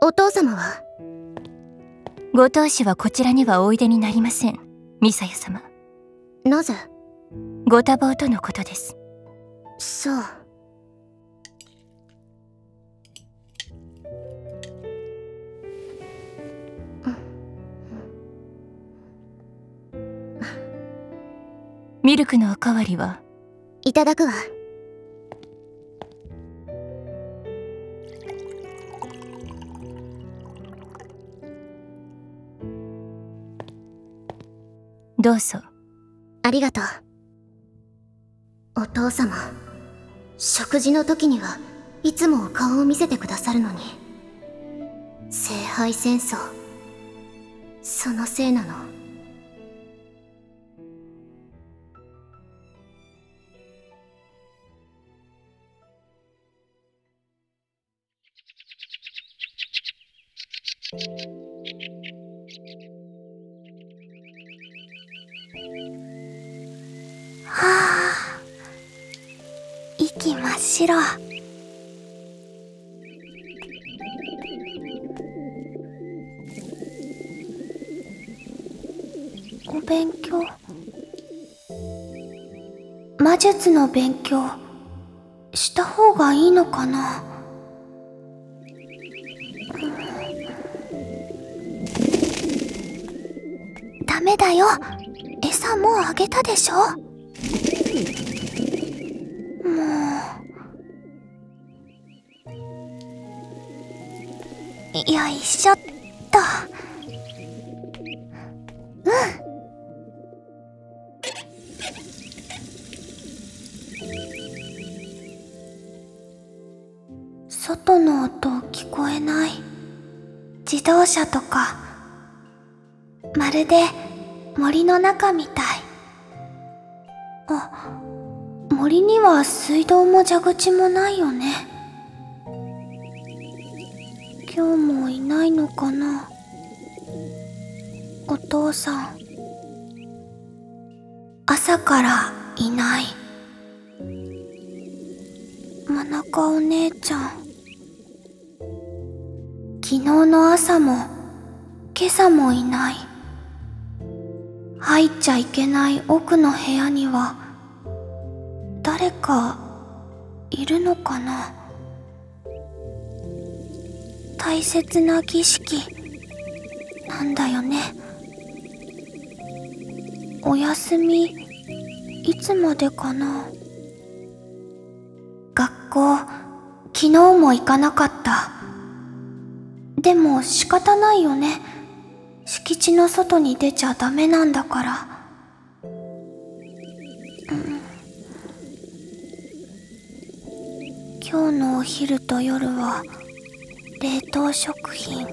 お父様は？ご当主はこちらにはおいでになりません。ミサヤ様。なぜ？ご多忙とのことです。そう。ミルクのおかわりは？いただくわどうぞ。ありがとう。お父様食事の時にはいつもお顔を見せてくださるのに。聖杯戦争。そのせいなの。はあ。息真っ白。お勉強。魔術の勉強した方がいいのかな。ダメだよ。餌もうあげたでしょ？もう。よいしょっとうん。外の音聞こえない？自動車とか。まるで森の中みたい。あ森には水道も蛇口もないよね。今日もいないのかな。お父さん。朝からいない。真中お姉ちゃん。昨日の朝も今朝もいない。入っちゃいけない奥の部屋には誰かいるのかな？大切な儀式なんだよね？お休みいつまでかな？学校昨日も行かなかった。でも仕方ないよね。敷地の外に出ちゃダメなんだから。今日のお昼と夜は冷凍食品。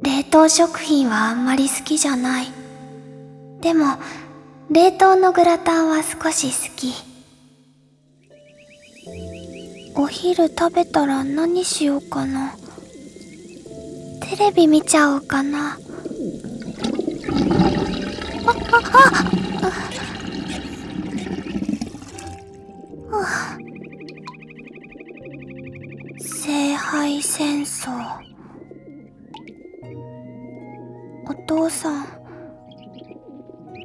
冷凍食品はあんまり好きじゃない。でも冷凍のグラタンは少し好き。お昼食べたら何しようかな。テレビ見ちゃおうかな。ああああ。聖杯戦争。お父さん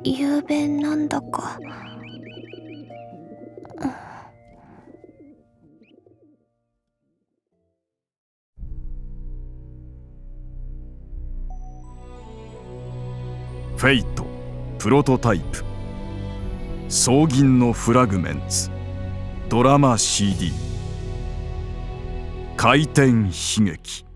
雄弁なんだか。フェイトプロトタイプ。葬銀のフラグメンツ。ドラマ CD 回転悲劇。